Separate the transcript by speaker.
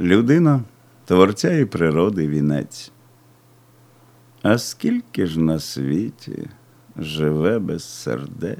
Speaker 1: Людина творця і природи вінець. А скільки ж на світі живе без сердець?